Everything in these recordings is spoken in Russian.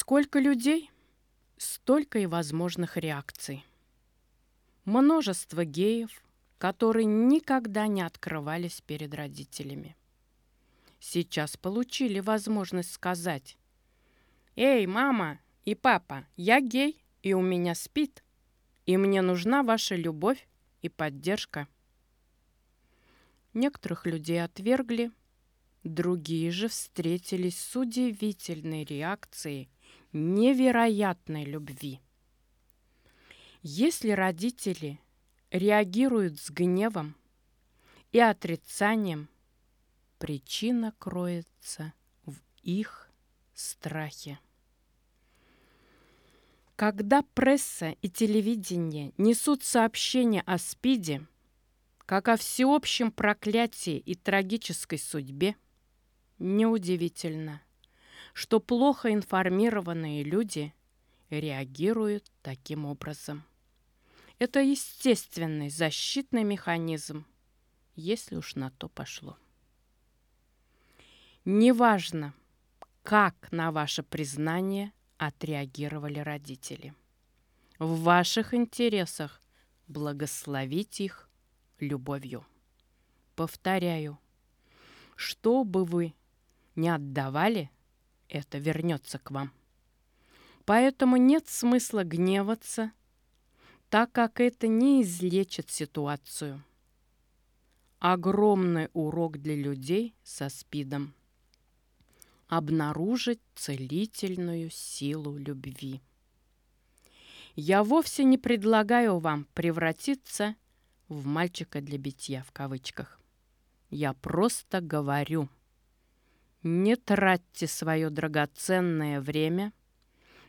Сколько людей, столько и возможных реакций. Множество геев, которые никогда не открывались перед родителями. Сейчас получили возможность сказать «Эй, мама и папа, я гей, и у меня спит, и мне нужна ваша любовь и поддержка». Некоторых людей отвергли, другие же встретились с удивительной реакцией невероятной любви. Если родители реагируют с гневом и отрицанием, причина кроется в их страхе. Когда пресса и телевидение несут сообщения о СПИДе, как о всеобщем проклятии и трагической судьбе, неудивительно, что плохо информированные люди реагируют таким образом. Это естественный защитный механизм, если уж на то пошло. Неважно, как на ваше признание отреагировали родители. В ваших интересах благословить их любовью. Повторяю, что бы вы не отдавали, это вернется к вам. Поэтому нет смысла гневаться, так как это не излечит ситуацию. Огромный урок для людей со СПИДом. Обнаружить целительную силу любви. Я вовсе не предлагаю вам превратиться в мальчика для битья в кавычках. Я просто говорю, не тратьте свое драгоценное время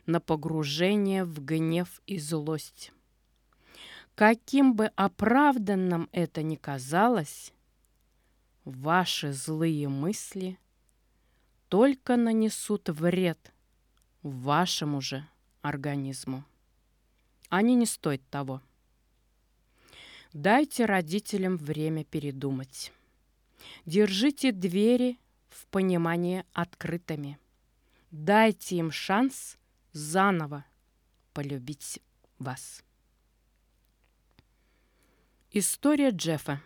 на погружение в гнев и злость. Каким бы оправданным это ни казалось, ваши злые мысли только нанесут вред вашему же организму. Они не стоят того. Дайте родителям время передумать. Держите двери в понимании открытыми. Дайте им шанс заново полюбить вас. История Джеффа.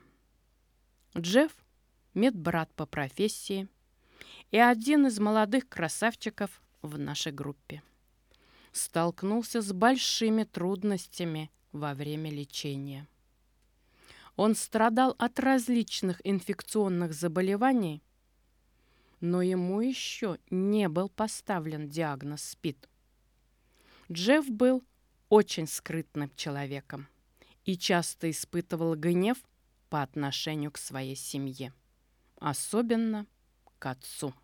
Джефф – медбрат по профессии и один из молодых красавчиков в нашей группе. Столкнулся с большими трудностями во время лечения. Он страдал от различных инфекционных заболеваний, но ему еще не был поставлен диагноз СПИД. Джефф был очень скрытным человеком и часто испытывал гнев по отношению к своей семье, особенно к отцу.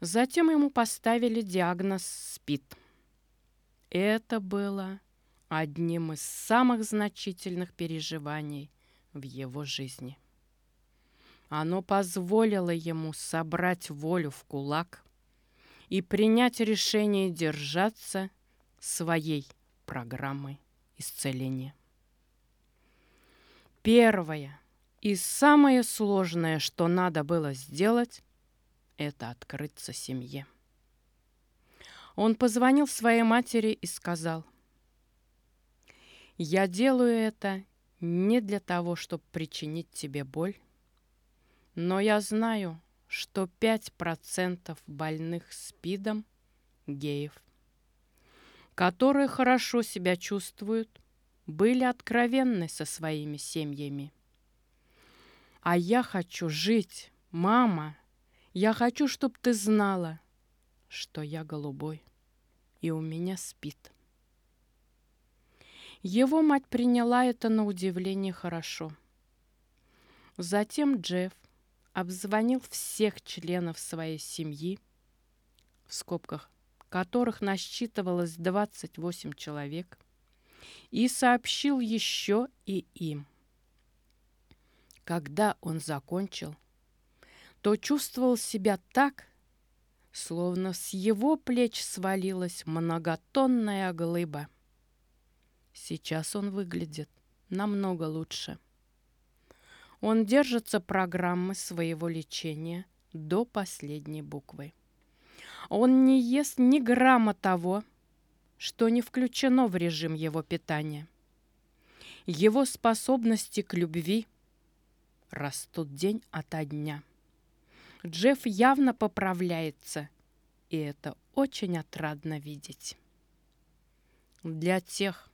Затем ему поставили диагноз СПИД. Это было одним из самых значительных переживаний в его жизни. Оно позволило ему собрать волю в кулак и принять решение держаться своей программы исцеления. Первое и самое сложное, что надо было сделать, это открыться семье. Он позвонил своей матери и сказал, «Я делаю это не для того, чтобы причинить тебе боль, но я знаю, что 5% больных СПИДом – геев, которые хорошо себя чувствуют, были откровенны со своими семьями. А я хочу жить, мама. Я хочу, чтобы ты знала, что я голубой, и у меня спит. Его мать приняла это на удивление хорошо. Затем Джефф обзвонил всех членов своей семьи, в скобках которых насчитывалось 28 человек, и сообщил еще и им. Когда он закончил, то чувствовал себя так, словно с его плеч свалилась многотонная глыба. Сейчас он выглядит намного лучше. Он держится программы своего лечения до последней буквы. Он не ест ни грамма того, что не включено в режим его питания. Его способности к любви растут день ото дня. Джефф явно поправляется, и это очень отрадно видеть. Для тех,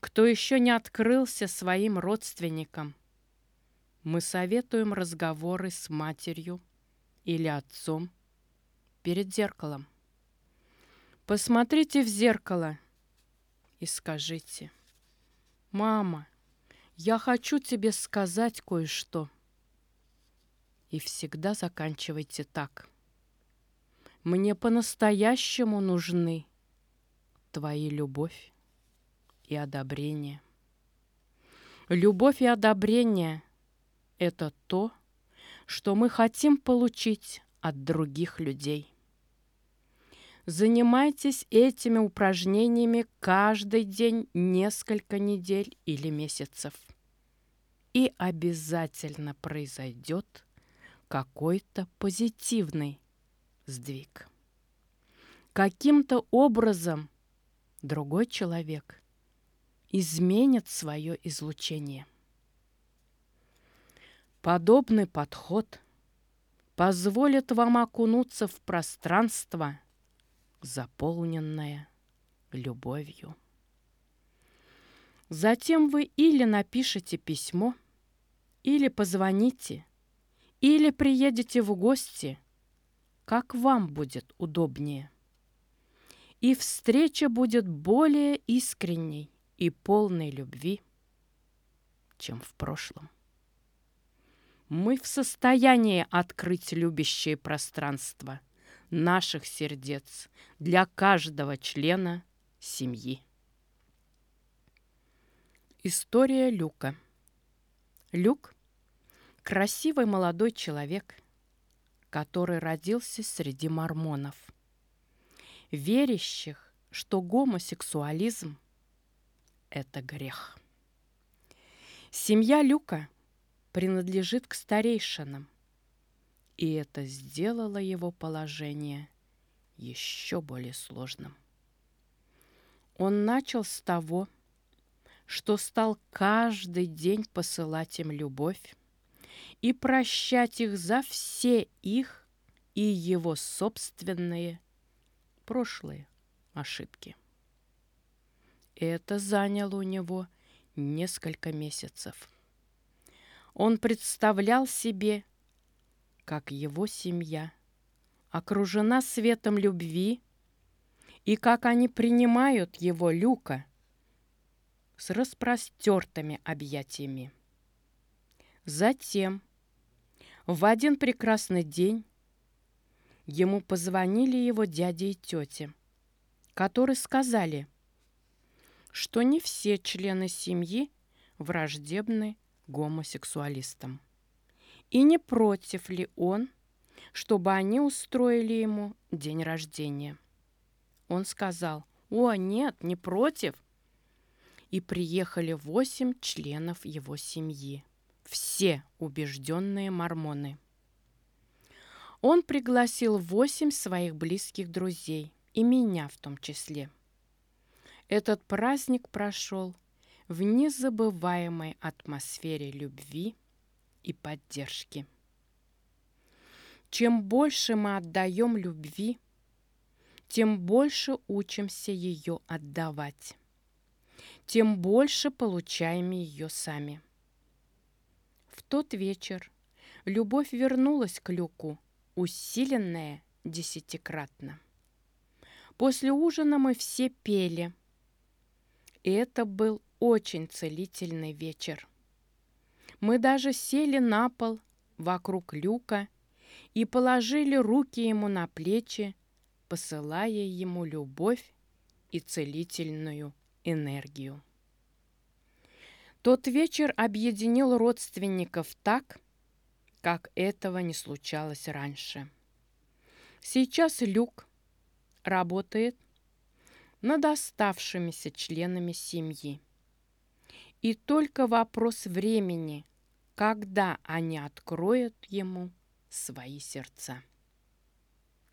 кто еще не открылся своим родственникам, мы советуем разговоры с матерью или отцом перед зеркалом. Посмотрите в зеркало и скажите, «Мама, я хочу тебе сказать кое-что». И всегда заканчивайте так. «Мне по-настоящему нужны твои любовь и одобрение». Любовь и одобрение – это то, что мы хотим получить от других людей. Занимайтесь этими упражнениями каждый день несколько недель или месяцев. И обязательно произойдет какой-то позитивный сдвиг. Каким-то образом другой человек изменит свое излучение. Подобный подход позволит вам окунуться в пространство – заполненное любовью. Затем вы или напишите письмо, или позвоните, или приедете в гости, как вам будет удобнее. И встреча будет более искренней и полной любви, чем в прошлом. Мы в состоянии открыть любящее пространство – наших сердец для каждого члена семьи. История Люка. Люк – красивый молодой человек, который родился среди мормонов, верящих, что гомосексуализм – это грех. Семья Люка принадлежит к старейшинам, и это сделало его положение еще более сложным. Он начал с того, что стал каждый день посылать им любовь и прощать их за все их и его собственные прошлые ошибки. Это заняло у него несколько месяцев. Он представлял себе как его семья окружена светом любви и как они принимают его люка с распростертыми объятиями. Затем, в один прекрасный день, ему позвонили его дяди и тети, которые сказали, что не все члены семьи враждебны гомосексуалистам и не против ли он, чтобы они устроили ему день рождения. Он сказал, «О, нет, не против!» И приехали восемь членов его семьи, все убежденные мормоны. Он пригласил восемь своих близких друзей, и меня в том числе. Этот праздник прошел в незабываемой атмосфере любви, и поддержки. Чем больше мы отдаем любви, тем больше учимся ее отдавать, тем больше получаем ее сами. В тот вечер любовь вернулась к Люку, усиленная десятикратно. После ужина мы все пели. И это был очень целительный вечер. Мы даже сели на пол вокруг люка и положили руки ему на плечи, посылая ему любовь и целительную энергию. Тот вечер объединил родственников так, как этого не случалось раньше. Сейчас Люк работает над оставшимися членами семьи. И только вопрос времени, когда они откроют ему свои сердца.